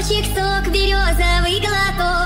цветочек, сок, березовый глоток.